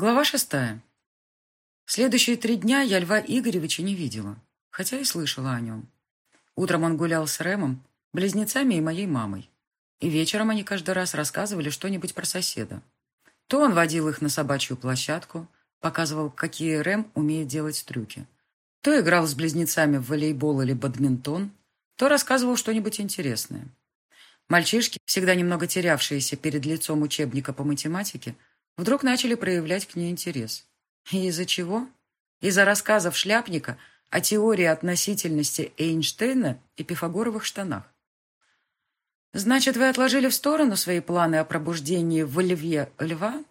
Глава шестая. Следующие три дня я Льва Игоревича не видела, хотя и слышала о нем. Утром он гулял с Рэмом, близнецами и моей мамой. И вечером они каждый раз рассказывали что-нибудь про соседа. То он водил их на собачью площадку, показывал, какие Рэм умеет делать трюки. То играл с близнецами в волейбол или бадминтон, то рассказывал что-нибудь интересное. Мальчишки, всегда немного терявшиеся перед лицом учебника по математике, вдруг начали проявлять к ней интерес. Из-за чего? Из-за рассказов шляпника о теории относительности Эйнштейна и пифагоровых штанах. «Значит, вы отложили в сторону свои планы о пробуждении в льве льва?»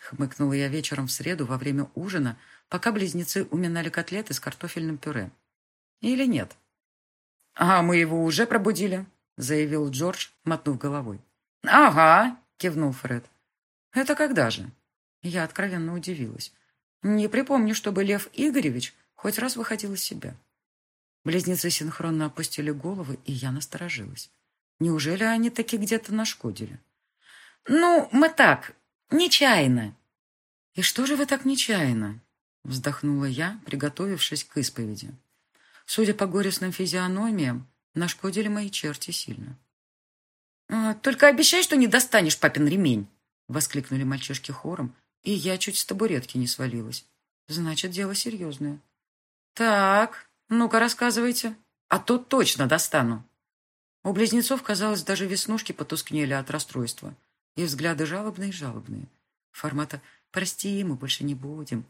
Хмыкнула я вечером в среду во время ужина, пока близнецы уминали котлеты с картофельным пюре. «Или нет?» «А мы его уже пробудили», — заявил Джордж, мотнув головой. «Ага», — кивнул Фред. «Это когда же?» Я откровенно удивилась. Не припомню, чтобы Лев Игоревич хоть раз выходил из себя. Близнецы синхронно опустили головы, и я насторожилась. Неужели они таки где-то нашкодили? «Ну, мы так, нечаянно». «И что же вы так нечаянно?» Вздохнула я, приготовившись к исповеди. Судя по горестным физиономиям, нашкодили мои черти сильно. «А, «Только обещай, что не достанешь папин ремень!» Воскликнули мальчишки хором, и я чуть с табуретки не свалилась. Значит, дело серьезное. «Так, ну-ка рассказывайте, а то точно достану». У близнецов, казалось, даже веснушки потускнели от расстройства, и взгляды жалобные-жалобные. Формата «прости, мы больше не будем».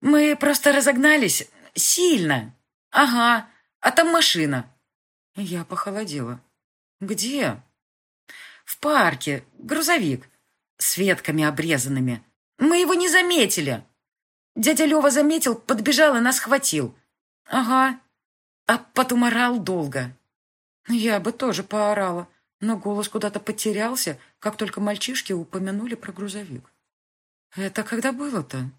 «Мы просто разогнались. Сильно. Ага, а там машина». Я похолодела. «Где?» «В парке. Грузовик. С ветками обрезанными. Мы его не заметили. Дядя Лева заметил, подбежал и нас схватил. Ага. А потом орал долго. Я бы тоже поорала, но голос куда-то потерялся, как только мальчишки упомянули про грузовик. Это когда было-то?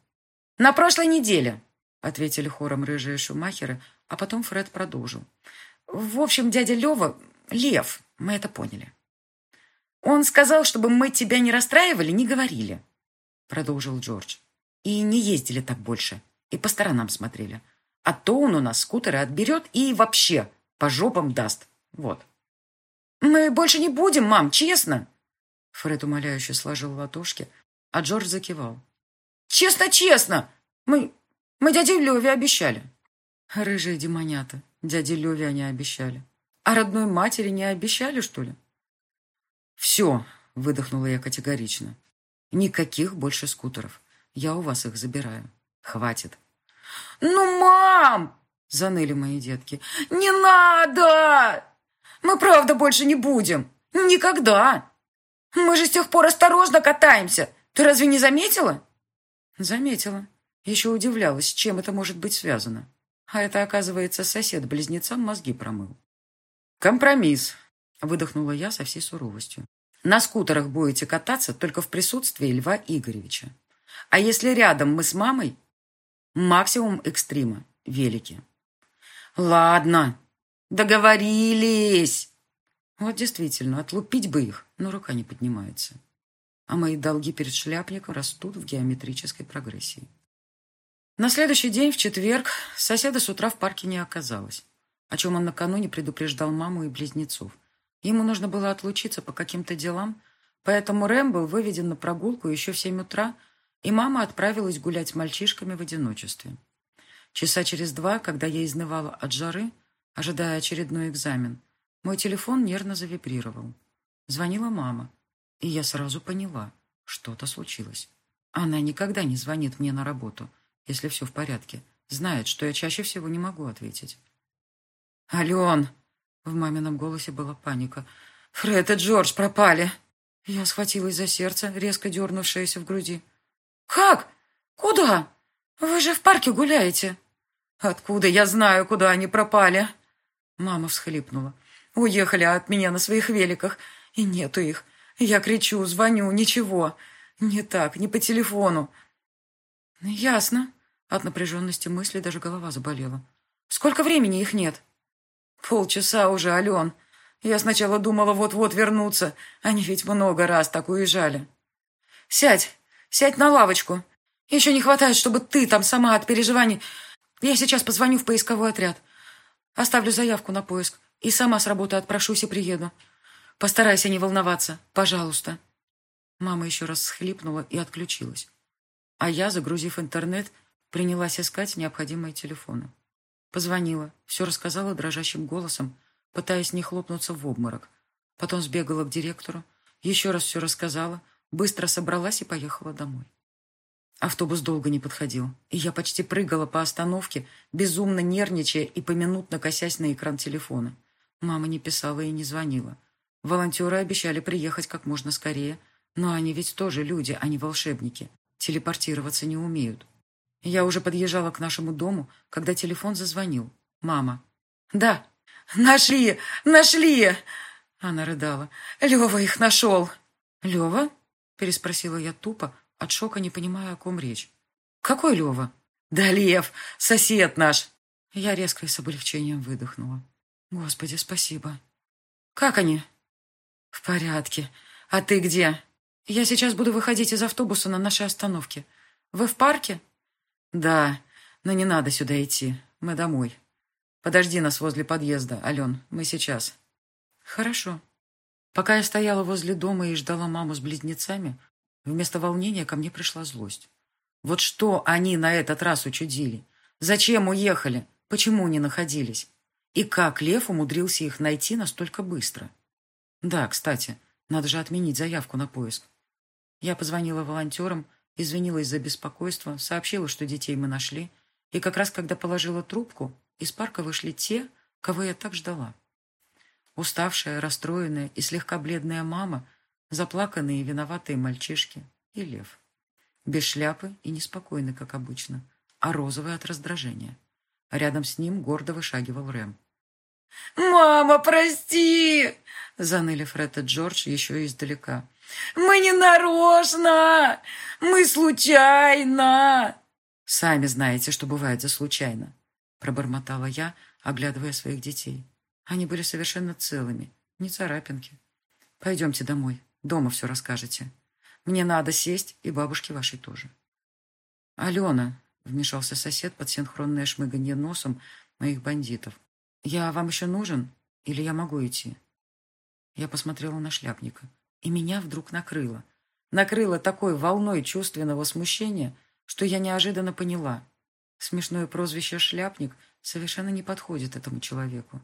На прошлой неделе, ответили хором рыжие шумахеры, а потом Фред продолжил. В общем, дядя Лева — лев, мы это поняли. Он сказал, чтобы мы тебя не расстраивали, не говорили. — продолжил Джордж. «И не ездили так больше, и по сторонам смотрели. А то он у нас скутеры отберет и вообще по жопам даст. Вот». «Мы больше не будем, мам, честно!» Фред умоляюще сложил ладошки, а Джордж закивал. «Честно, честно! Мы... мы дяде Леве обещали!» Рыжие демонята. Дяде Леве они обещали. А родной матери не обещали, что ли? «Все!» — выдохнула я категорично. Никаких больше скутеров. Я у вас их забираю. Хватит. «Ну, мам!» — заныли мои детки. «Не надо! Мы правда больше не будем. Никогда! Мы же с тех пор осторожно катаемся. Ты разве не заметила?» Заметила. Еще удивлялась, чем это может быть связано. А это, оказывается, сосед близнецам мозги промыл. «Компромисс», — выдохнула я со всей суровостью. На скутерах будете кататься только в присутствии Льва Игоревича. А если рядом мы с мамой, максимум экстрима – велики. Ладно, договорились. Вот действительно, отлупить бы их, но рука не поднимается. А мои долги перед шляпником растут в геометрической прогрессии. На следующий день, в четверг, соседа с утра в парке не оказалось, о чем он накануне предупреждал маму и близнецов – Ему нужно было отлучиться по каким-то делам, поэтому Рэм был выведен на прогулку еще в семь утра, и мама отправилась гулять с мальчишками в одиночестве. Часа через два, когда я изнывала от жары, ожидая очередной экзамен, мой телефон нервно завибрировал. Звонила мама, и я сразу поняла, что-то случилось. Она никогда не звонит мне на работу, если все в порядке, знает, что я чаще всего не могу ответить. «Ален!» В мамином голосе была паника. «Фред и Джордж пропали!» Я схватилась за сердце, резко дернувшееся в груди. «Как? Куда? Вы же в парке гуляете!» «Откуда я знаю, куда они пропали?» Мама всхлипнула. «Уехали от меня на своих великах, и нету их. Я кричу, звоню, ничего. Не так, не по телефону». «Ясно». От напряженности мысли даже голова заболела. «Сколько времени их нет?» Полчаса уже, Ален. Я сначала думала вот-вот вернуться. Они ведь много раз так уезжали. Сядь, сядь на лавочку. Еще не хватает, чтобы ты там сама от переживаний... Я сейчас позвоню в поисковой отряд. Оставлю заявку на поиск. И сама с работы отпрошусь и приеду. Постарайся не волноваться, пожалуйста. Мама еще раз схлипнула и отключилась. А я, загрузив интернет, принялась искать необходимые телефоны. Позвонила, все рассказала дрожащим голосом, пытаясь не хлопнуться в обморок. Потом сбегала к директору, еще раз все рассказала, быстро собралась и поехала домой. Автобус долго не подходил, и я почти прыгала по остановке, безумно нервничая и поминутно косясь на экран телефона. Мама не писала и не звонила. Волонтеры обещали приехать как можно скорее, но они ведь тоже люди, а не волшебники. Телепортироваться не умеют. Я уже подъезжала к нашему дому, когда телефон зазвонил. Мама. «Да, нашли, нашли!» Она рыдала. «Лева их нашел!» «Лева?» Переспросила я тупо, от шока не понимая, о ком речь. «Какой Лева?» «Да Лев, сосед наш!» Я резко и с облегчением выдохнула. «Господи, спасибо!» «Как они?» «В порядке. А ты где?» «Я сейчас буду выходить из автобуса на нашей остановке. Вы в парке?» «Да, но не надо сюда идти. Мы домой. Подожди нас возле подъезда, Ален. Мы сейчас». «Хорошо». Пока я стояла возле дома и ждала маму с близнецами, Вместо волнения ко мне пришла злость. Вот что они на этот раз учудили? Зачем уехали? Почему не находились? И как Лев умудрился их найти настолько быстро? Да, кстати, надо же отменить заявку на поиск. Я позвонила волонтерам, извинилась за беспокойство, сообщила, что детей мы нашли, и как раз когда положила трубку, из парка вышли те, кого я так ждала. Уставшая, расстроенная и слегка бледная мама заплаканные и виноватые мальчишки и лев. Без шляпы и неспокойный, как обычно, а розовый от раздражения. Рядом с ним гордо вышагивал Рэм. «Мама, прости!» — заныли Фред и Джордж еще издалека. «Мы не нарочно! Мы случайно!» «Сами знаете, что бывает за случайно», — пробормотала я, оглядывая своих детей. Они были совершенно целыми, не царапинки. «Пойдемте домой, Дома все расскажете. Мне надо сесть, и бабушке вашей тоже. Алена, вмешался сосед под синхронное шмыганье носом моих бандитов. Я вам еще нужен? Или я могу идти? Я посмотрела на шляпника, и меня вдруг накрыло. Накрыло такой волной чувственного смущения, что я неожиданно поняла. Смешное прозвище «шляпник» совершенно не подходит этому человеку.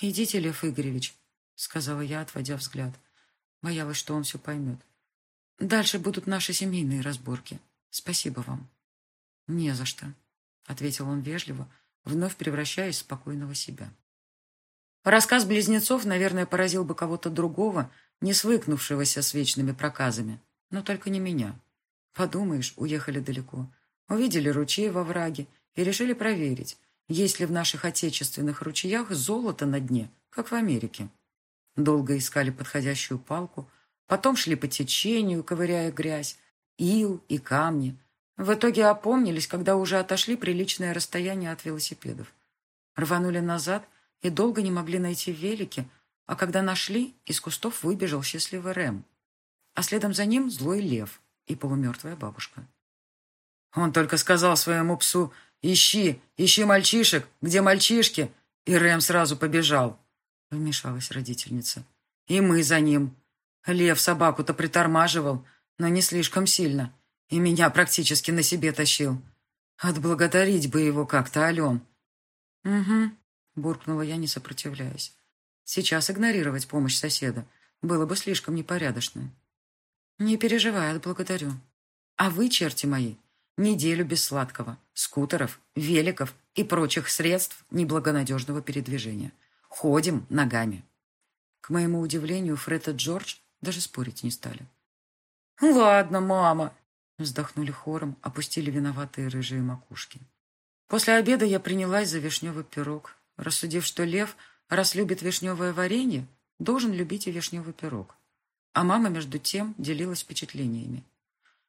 «Идите, Лев Игоревич», — сказала я, отводя взгляд. Боялась, что он все поймет. Дальше будут наши семейные разборки. Спасибо вам. Не за что, ответил он вежливо, вновь превращаясь в спокойного себя. Рассказ близнецов, наверное, поразил бы кого-то другого, не свыкнувшегося с вечными проказами, но только не меня. Подумаешь, уехали далеко, увидели ручей во враге и решили проверить, есть ли в наших отечественных ручьях золото на дне, как в Америке. Долго искали подходящую палку, потом шли по течению, ковыряя грязь, ил и камни. В итоге опомнились, когда уже отошли приличное расстояние от велосипедов. Рванули назад и долго не могли найти велики, а когда нашли, из кустов выбежал счастливый Рэм. А следом за ним злой лев и полумертвая бабушка. Он только сказал своему псу «Ищи, ищи мальчишек, где мальчишки?» И Рэм сразу побежал. — вмешалась родительница. «И мы за ним. Лев собаку-то притормаживал, но не слишком сильно, и меня практически на себе тащил. Отблагодарить бы его как-то, Ален». «Угу», — буркнула я, не сопротивляясь. «Сейчас игнорировать помощь соседа было бы слишком непорядочно». «Не переживай, отблагодарю. А вы, черти мои, неделю без сладкого, скутеров, великов и прочих средств неблагонадежного передвижения». Ходим ногами. К моему удивлению, Фред и Джордж даже спорить не стали. «Ладно, мама», — вздохнули хором, опустили виноватые рыжие макушки. После обеда я принялась за вишневый пирог, рассудив, что лев, раз любит вишневое варенье, должен любить и вишневый пирог. А мама, между тем, делилась впечатлениями.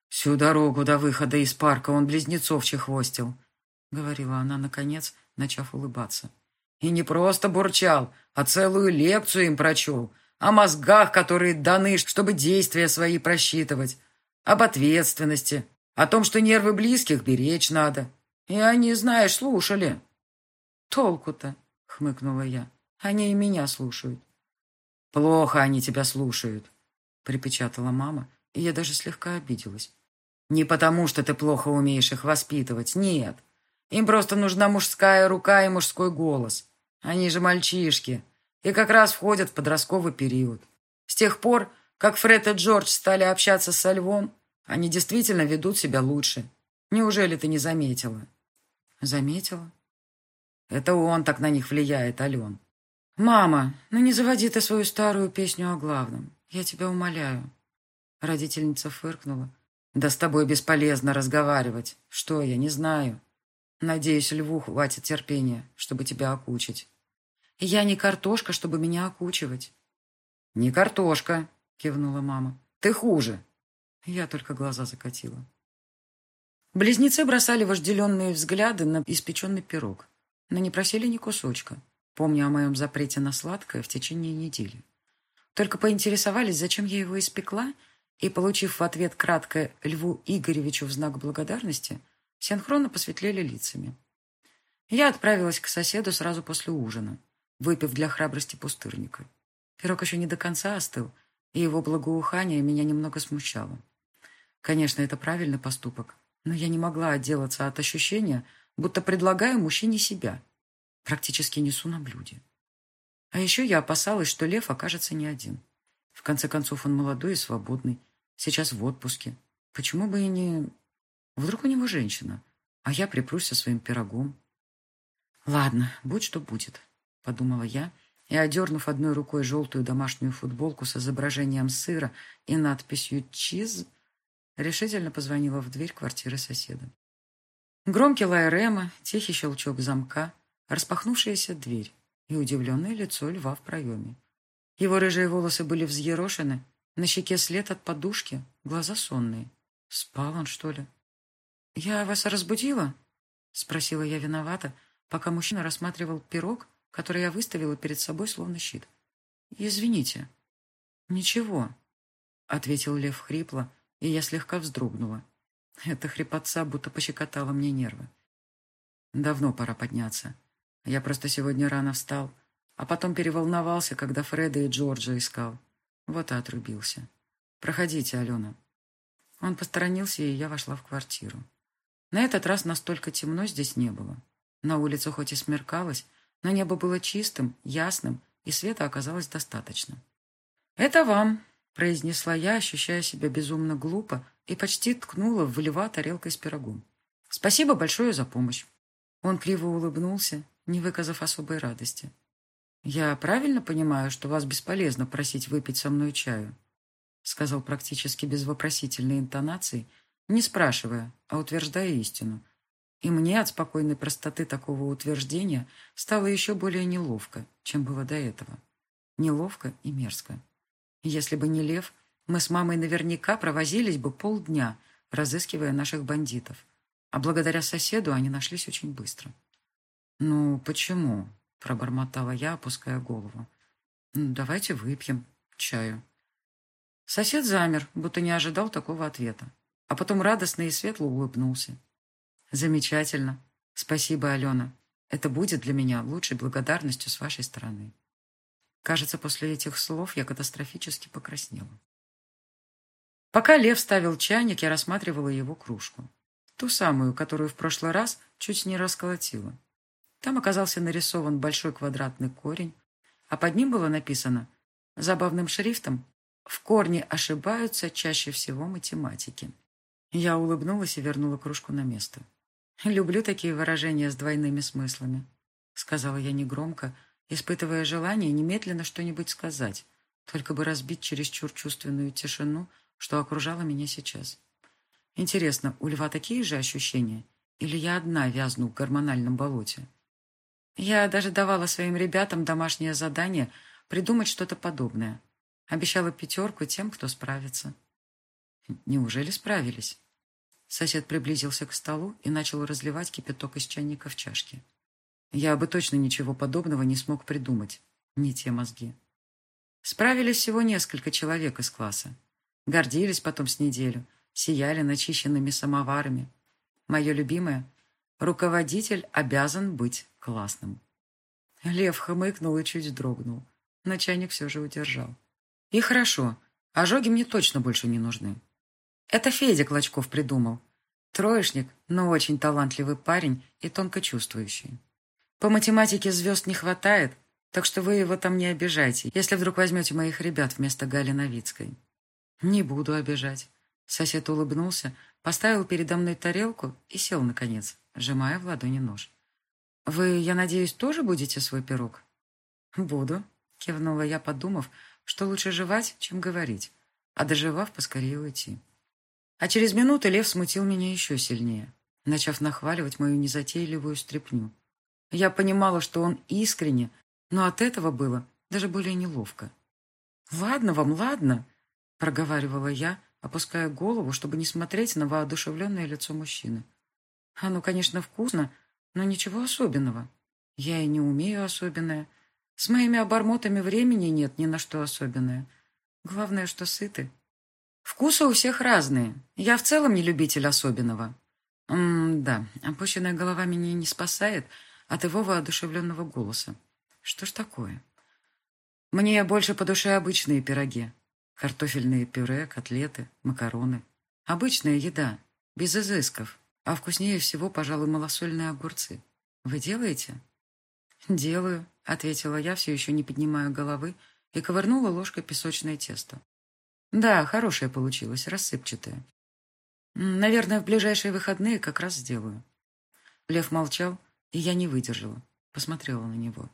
«Всю дорогу до выхода из парка он близнецов чехвостил», — говорила она, наконец, начав улыбаться. И не просто бурчал, а целую лекцию им прочел. О мозгах, которые даны, чтобы действия свои просчитывать. Об ответственности. О том, что нервы близких беречь надо. И они, знаешь, слушали. Толку-то, хмыкнула я. Они и меня слушают. Плохо они тебя слушают, припечатала мама, и я даже слегка обиделась. Не потому, что ты плохо умеешь их воспитывать, нет. Им просто нужна мужская рука и мужской голос. Они же мальчишки, и как раз входят в подростковый период. С тех пор, как Фред и Джордж стали общаться со львом, они действительно ведут себя лучше. Неужели ты не заметила? Заметила. Это он так на них влияет, Ален. Мама, ну не заводи ты свою старую песню о главном. Я тебя умоляю. Родительница фыркнула. Да с тобой бесполезно разговаривать. Что я, не знаю. Надеюсь, льву хватит терпения, чтобы тебя окучить. Я не картошка, чтобы меня окучивать. Не картошка, кивнула мама. Ты хуже. Я только глаза закатила. Близнецы бросали вожделенные взгляды на испеченный пирог, но не просили ни кусочка, помня о моем запрете на сладкое в течение недели. Только поинтересовались, зачем я его испекла, и, получив в ответ краткое Льву Игоревичу в знак благодарности, синхронно посветлели лицами. Я отправилась к соседу сразу после ужина, выпив для храбрости пустырника. Пирог еще не до конца остыл, и его благоухание меня немного смущало. Конечно, это правильный поступок, но я не могла отделаться от ощущения, будто предлагаю мужчине себя. Практически несу на блюде. А еще я опасалась, что Лев окажется не один. В конце концов, он молодой и свободный, сейчас в отпуске. Почему бы и не... Вдруг у него женщина, а я припрусь со своим пирогом. Ладно, будь что будет, подумала я, и, одернув одной рукой желтую домашнюю футболку с изображением сыра и надписью «Чиз», решительно позвонила в дверь квартиры соседа. Громкий лай Рема, тихий щелчок замка, распахнувшаяся дверь и удивленное лицо льва в проеме. Его рыжие волосы были взъерошены, на щеке след от подушки, глаза сонные. Спал он, что ли? «Я вас разбудила?» — спросила я виновата, пока мужчина рассматривал пирог, который я выставила перед собой словно щит. «Извините». «Ничего», — ответил Лев хрипло, и я слегка вздрогнула. Эта хрипотца будто пощекотала мне нервы. Давно пора подняться. Я просто сегодня рано встал, а потом переволновался, когда Фреда и Джорджа искал. Вот и отрубился. «Проходите, Алена». Он посторонился, и я вошла в квартиру. На этот раз настолько темно здесь не было. На улице хоть и смеркалось, но небо было чистым, ясным, и света оказалось достаточно. «Это вам», — произнесла я, ощущая себя безумно глупо, и почти ткнула в льва тарелкой с пирогом. «Спасибо большое за помощь». Он криво улыбнулся, не выказав особой радости. «Я правильно понимаю, что вас бесполезно просить выпить со мной чаю?» сказал практически без вопросительной интонации, не спрашивая, а утверждая истину, и мне от спокойной простоты такого утверждения стало еще более неловко, чем было до этого. Неловко и мерзко. Если бы не Лев, мы с мамой наверняка провозились бы полдня, разыскивая наших бандитов. А благодаря соседу они нашлись очень быстро. «Ну, почему?» – пробормотала я, опуская голову. «Ну, давайте выпьем чаю». Сосед замер, будто не ожидал такого ответа, а потом радостно и светло улыбнулся. Замечательно. Спасибо, Алена. Это будет для меня лучшей благодарностью с вашей стороны. Кажется, после этих слов я катастрофически покраснела. Пока Лев ставил чайник, я рассматривала его кружку. Ту самую, которую в прошлый раз чуть не расколотила. Там оказался нарисован большой квадратный корень, а под ним было написано забавным шрифтом «В корне ошибаются чаще всего математики». Я улыбнулась и вернула кружку на место. «Люблю такие выражения с двойными смыслами», — сказала я негромко, испытывая желание немедленно что-нибудь сказать, только бы разбить чересчур чувственную тишину, что окружала меня сейчас. Интересно, у льва такие же ощущения? Или я одна вязну в гормональном болоте? Я даже давала своим ребятам домашнее задание придумать что-то подобное. Обещала пятерку тем, кто справится. Неужели справились? Сосед приблизился к столу и начал разливать кипяток из чайника в чашки. Я бы точно ничего подобного не смог придумать. Не те мозги. Справились всего несколько человек из класса. Гордились потом с неделю сияли начищенными самоварами. Мое любимое — руководитель обязан быть классным. Лев хмыкнул и чуть дрогнул, но чайник все же удержал. И хорошо, ожоги мне точно больше не нужны. Это Федя Клочков придумал. Троечник, но очень талантливый парень и тонко чувствующий. По математике звезд не хватает, так что вы его там не обижайте, если вдруг возьмете моих ребят вместо Гали Новицкой. Не буду обижать. Сосед улыбнулся, поставил передо мной тарелку и сел, наконец, сжимая в ладони нож. «Вы, я надеюсь, тоже будете свой пирог?» «Буду», — кивнула я, подумав, что лучше жевать, чем говорить, а доживав, поскорее уйти. А через минуту лев смутил меня еще сильнее, начав нахваливать мою незатейливую стряпню. Я понимала, что он искренне, но от этого было даже более неловко. «Ладно вам, ладно», — проговаривала я, опуская голову, чтобы не смотреть на воодушевленное лицо мужчины. «Оно, конечно, вкусно, но ничего особенного. Я и не умею особенное. С моими обормотами времени нет ни на что особенное. Главное, что сыты. Вкусы у всех разные. Я в целом не любитель особенного. М да, опущенная голова меня не спасает от его воодушевленного голоса. Что ж такое? Мне больше по душе обычные пироги. Картофельные пюре, котлеты, макароны. Обычная еда, без изысков. А вкуснее всего, пожалуй, малосольные огурцы. Вы делаете? Делаю, ответила я, все еще не поднимая головы, и ковырнула ложкой песочное тесто. Да, хорошее получилось, рассыпчатое. Наверное, в ближайшие выходные как раз сделаю. Лев молчал, и я не выдержала. Посмотрела на него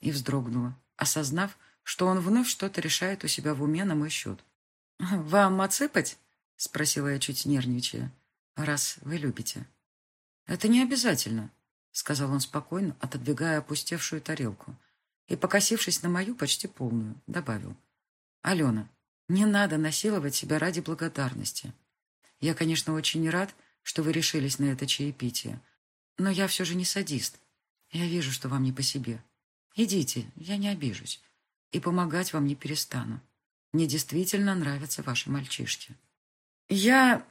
и вздрогнула, осознав, что он вновь что-то решает у себя в уме на мой счет. «Вам отсыпать?» — спросила я, чуть нервничая раз вы любите». «Это не обязательно», — сказал он спокойно, отодвигая опустевшую тарелку. И, покосившись на мою почти полную, добавил. «Алена, не надо насиловать себя ради благодарности. Я, конечно, очень рад, что вы решились на это чаепитие, но я все же не садист. Я вижу, что вам не по себе. Идите, я не обижусь. И помогать вам не перестану. Мне действительно нравятся ваши мальчишки». «Я...»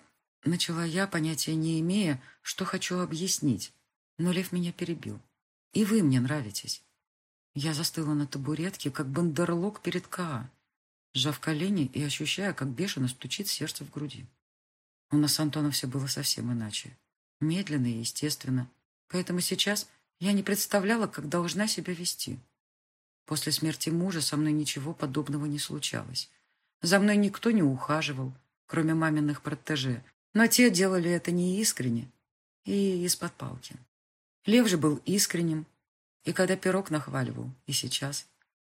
Начала я, понятия не имея, что хочу объяснить, но Лев меня перебил. И вы мне нравитесь. Я застыла на табуретке, как бандерлог перед Каа, сжав колени и ощущая, как бешено стучит сердце в груди. У нас с Антоном все было совсем иначе. Медленно и естественно. Поэтому сейчас я не представляла, как должна себя вести. После смерти мужа со мной ничего подобного не случалось. За мной никто не ухаживал, кроме маминых протеже, но те делали это не искренне и из-под палки. Лев же был искренним, и когда пирог нахваливал, и сейчас.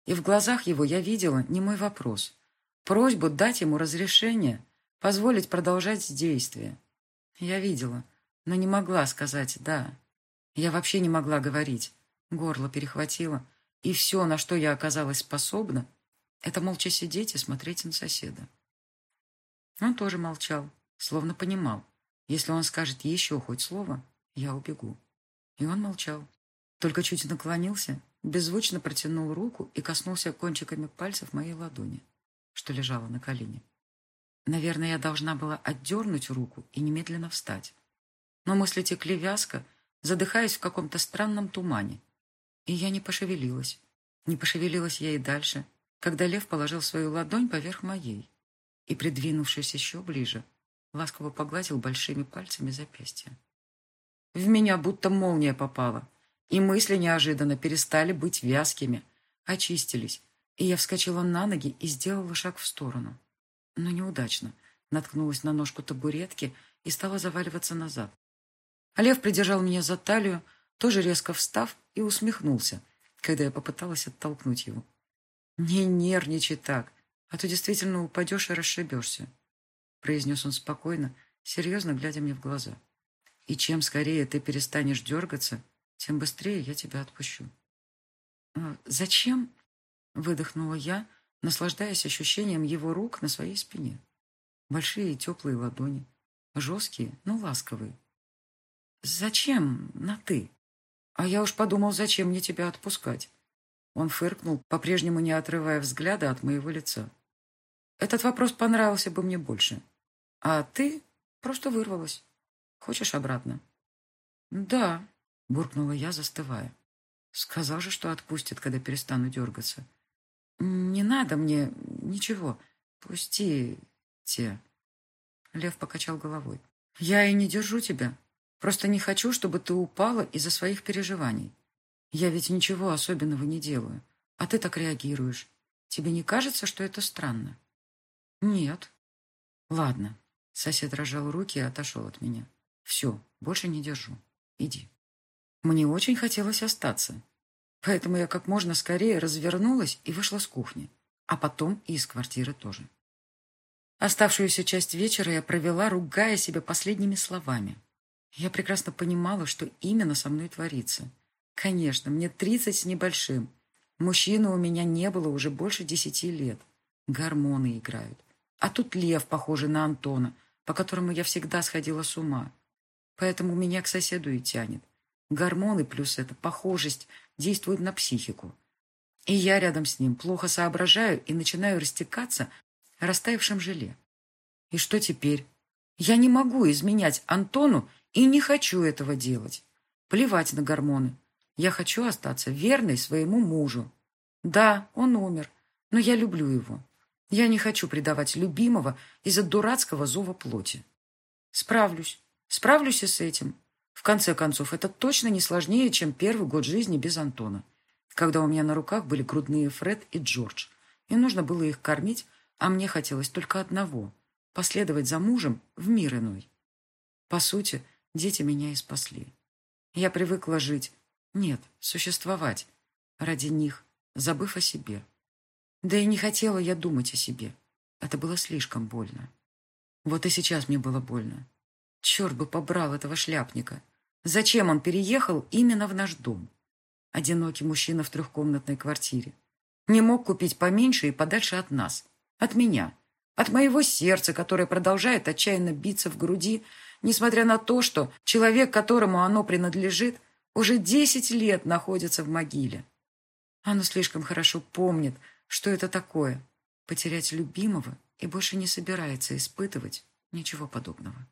И в глазах его я видела не мой вопрос, просьбу дать ему разрешение, позволить продолжать действие. Я видела, но не могла сказать «да». Я вообще не могла говорить. Горло перехватило, и все, на что я оказалась способна, это молча сидеть и смотреть на соседа. Он тоже молчал, словно понимал, если он скажет еще хоть слово, я убегу. И он молчал, только чуть наклонился, беззвучно протянул руку и коснулся кончиками пальцев моей ладони, что лежала на колене. Наверное, я должна была отдернуть руку и немедленно встать. Но мысли текли вязко, задыхаясь в каком-то странном тумане. И я не пошевелилась. Не пошевелилась я и дальше, когда лев положил свою ладонь поверх моей и, придвинувшись еще ближе, ласково погладил большими пальцами запястье. В меня будто молния попала, и мысли неожиданно перестали быть вязкими, очистились, и я вскочила на ноги и сделала шаг в сторону. Но неудачно, наткнулась на ножку табуретки и стала заваливаться назад. Лев придержал меня за талию, тоже резко встав, и усмехнулся, когда я попыталась оттолкнуть его. «Не нервничай так, а то действительно упадешь и расшибешься произнес он спокойно, серьезно глядя мне в глаза. И чем скорее ты перестанешь дергаться, тем быстрее я тебя отпущу. «А «Зачем?» — выдохнула я, наслаждаясь ощущением его рук на своей спине. Большие теплые ладони, жесткие, но ласковые. «Зачем на «ты»?» «А я уж подумал, зачем мне тебя отпускать?» Он фыркнул, по-прежнему не отрывая взгляда от моего лица. Этот вопрос понравился бы мне больше. А ты, Просто вырвалась. Хочешь обратно?» «Да», — буркнула я, застывая. Сказал же, что отпустит, когда перестану дергаться. «Не надо мне ничего. Пустите». Лев покачал головой. «Я и не держу тебя. Просто не хочу, чтобы ты упала из-за своих переживаний. Я ведь ничего особенного не делаю, а ты так реагируешь. Тебе не кажется, что это странно?» «Нет». «Ладно». Сосед разжал руки и отошел от меня. «Все, больше не держу. Иди». Мне очень хотелось остаться, поэтому я как можно скорее развернулась и вышла с кухни, а потом и из квартиры тоже. Оставшуюся часть вечера я провела, ругая себя последними словами. Я прекрасно понимала, что именно со мной творится. Конечно, мне тридцать с небольшим. Мужчины у меня не было уже больше десяти лет. Гормоны играют. А тут лев, похожий на Антона, по которому я всегда сходила с ума. Поэтому меня к соседу и тянет. Гормоны плюс эта похожесть действуют на психику. И я рядом с ним плохо соображаю и начинаю растекаться растаявшем желе. И что теперь? Я не могу изменять Антону и не хочу этого делать. Плевать на гормоны. Я хочу остаться верной своему мужу. Да, он умер, но я люблю его. Я не хочу предавать любимого из-за дурацкого зова плоти. Справлюсь. Справлюсь и с этим. В конце концов, это точно не сложнее, чем первый год жизни без Антона, когда у меня на руках были грудные Фред и Джордж, и нужно было их кормить, а мне хотелось только одного – последовать за мужем в мир иной. По сути, дети меня и спасли. Я привыкла жить, нет, существовать, ради них, забыв о себе. Да и не хотела я думать о себе. Это было слишком больно. Вот и сейчас мне было больно. Черт бы побрал этого шляпника. Зачем он переехал именно в наш дом? Одинокий мужчина в трехкомнатной квартире. Не мог купить поменьше и подальше от нас. От меня. От моего сердца, которое продолжает отчаянно биться в груди, несмотря на то, что человек, которому оно принадлежит, уже десять лет находится в могиле. Оно слишком хорошо помнит, что это такое – потерять любимого и больше не собирается испытывать ничего подобного.